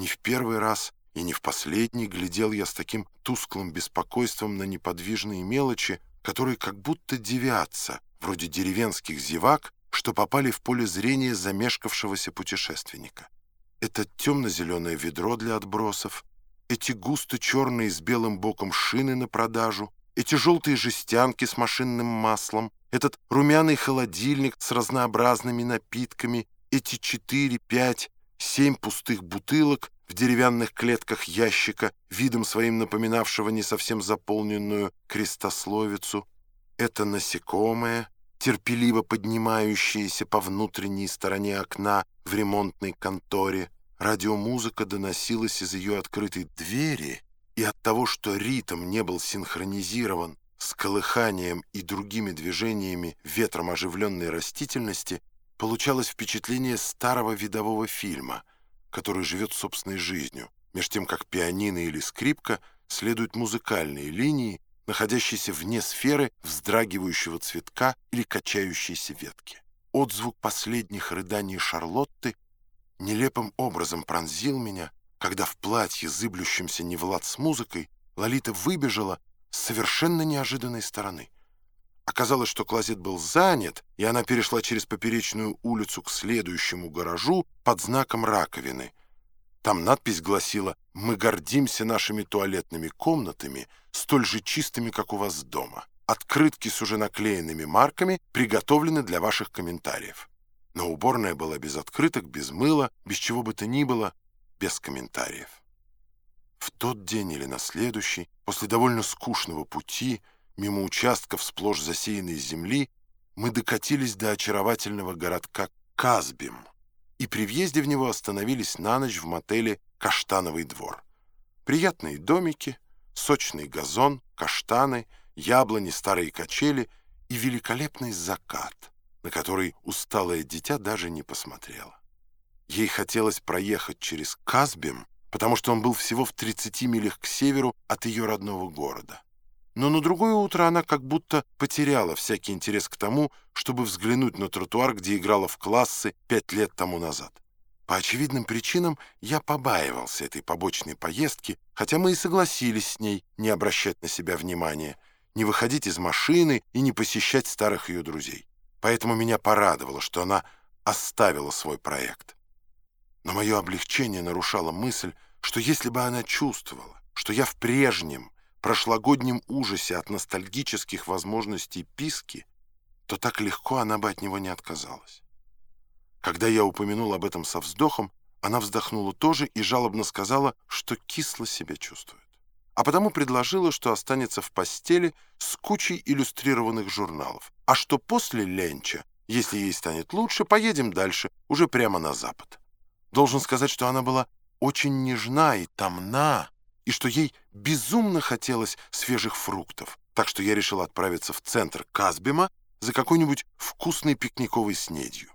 Не в первый раз и не в последний глядел я с таким тусклым беспокойством на неподвижные мелочи, которые как будто девятся, вроде деревенских зевак, что попали в поле зрения замешкавшегося путешественника. Это темно-зеленое ведро для отбросов, эти густо черные с белым боком шины на продажу, эти желтые жестянки с машинным маслом, этот румяный холодильник с разнообразными напитками, эти четыре, пять, семь пустых бутылок в деревянных клетках ящика, видом своим напоминавшего не совсем заполненную крестословицу, это насекомое, терпеливо поднимающееся по внутренней стороне окна в ремонтной конторе, радиомузыка доносилась из ее открытой двери, и от того, что ритм не был синхронизирован с колыханием и другими движениями ветром оживленной растительности, получалось впечатление старого видового фильма, который живет собственной жизнью, меж тем как пианино или скрипка следуют музыкальные линии, находящиеся вне сферы вздрагивающего цветка или качающейся ветки. Отзвук последних рыданий Шарлотты нелепым образом пронзил меня, когда в платье, зыблющемся не в лад с музыкой, Лолита выбежала с совершенно неожиданной стороны. Оказалось, что клозет был занят, и она перешла через поперечную улицу к следующему гаражу под знаком раковины. Там надпись гласила «Мы гордимся нашими туалетными комнатами, столь же чистыми, как у вас дома. Открытки с уже наклеенными марками приготовлены для ваших комментариев». Но уборная была без открыток, без мыла, без чего бы то ни было, без комментариев. В тот день или на следующий, после довольно скучного пути, мимо участков сплошь засеянной земли, мы докатились до очаровательного городка Казбим и при въезде в него остановились на ночь в мотеле «Каштановый двор». Приятные домики, сочный газон, каштаны, яблони, старые качели и великолепный закат, на который усталое дитя даже не посмотрело. Ей хотелось проехать через Казбим, потому что он был всего в 30 милях к северу от ее родного города. Но на другое утро она как будто потеряла всякий интерес к тому, чтобы взглянуть на тротуар, где играла в классы пять лет тому назад. По очевидным причинам я побаивался этой побочной поездки, хотя мы и согласились с ней не обращать на себя внимания, не выходить из машины и не посещать старых ее друзей. Поэтому меня порадовало, что она оставила свой проект. Но мое облегчение нарушало мысль, что если бы она чувствовала, что я в прежнем, прошлогоднем ужасе от ностальгических возможностей Писки, то так легко она бы от него не отказалась. Когда я упомянул об этом со вздохом, она вздохнула тоже и жалобно сказала, что кисло себя чувствует. А потому предложила, что останется в постели с кучей иллюстрированных журналов, а что после ленча, если ей станет лучше, поедем дальше, уже прямо на запад. Должен сказать, что она была очень нежна и томна, и что ей безумно хотелось свежих фруктов, так что я решил отправиться в центр Казбима за какой-нибудь вкусной пикниковой снедью.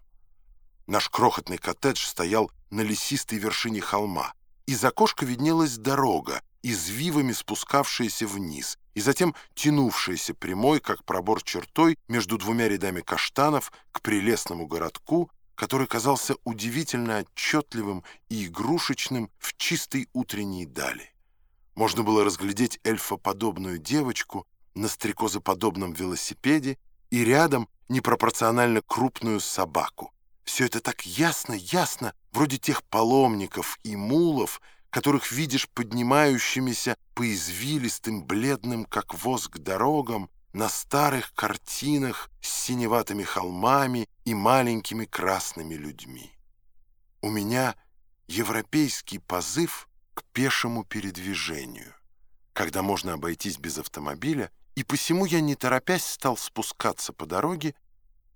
Наш крохотный коттедж стоял на лесистой вершине холма. Из окошка виднелась дорога, извивами спускавшаяся вниз, и затем тянувшаяся прямой, как пробор чертой, между двумя рядами каштанов к прелестному городку, который казался удивительно отчетливым и игрушечным в чистой утренней дали. Можно было разглядеть эльфоподобную девочку на стрекозоподобном велосипеде и рядом непропорционально крупную собаку. Все это так ясно, ясно, вроде тех паломников и мулов, которых видишь поднимающимися по извилистым, бледным, как воск, дорогам, на старых картинах с синеватыми холмами и маленькими красными людьми. У меня европейский позыв к пешему передвижению, когда можно обойтись без автомобиля, и посему я, не торопясь, стал спускаться по дороге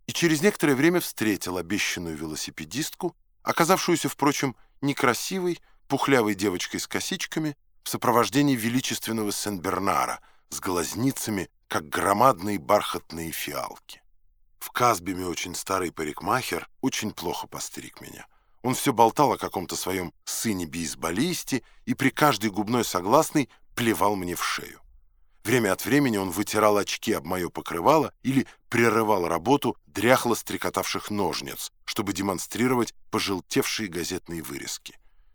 и через некоторое время встретил обещанную велосипедистку, оказавшуюся, впрочем, некрасивой, пухлявой девочкой с косичками в сопровождении величественного Сен-Бернара с глазницами, как громадные бархатные фиалки. В Казбиме очень старый парикмахер очень плохо постриг меня. Он все болтал о каком-то своем сыне-бейсболисте и при каждой губной согласной плевал мне в шею. Время от времени он вытирал очки об мое покрывало или прерывал работу дряхло стрекотавших ножниц, чтобы демонстрировать пожелтевшие газетные вырезки.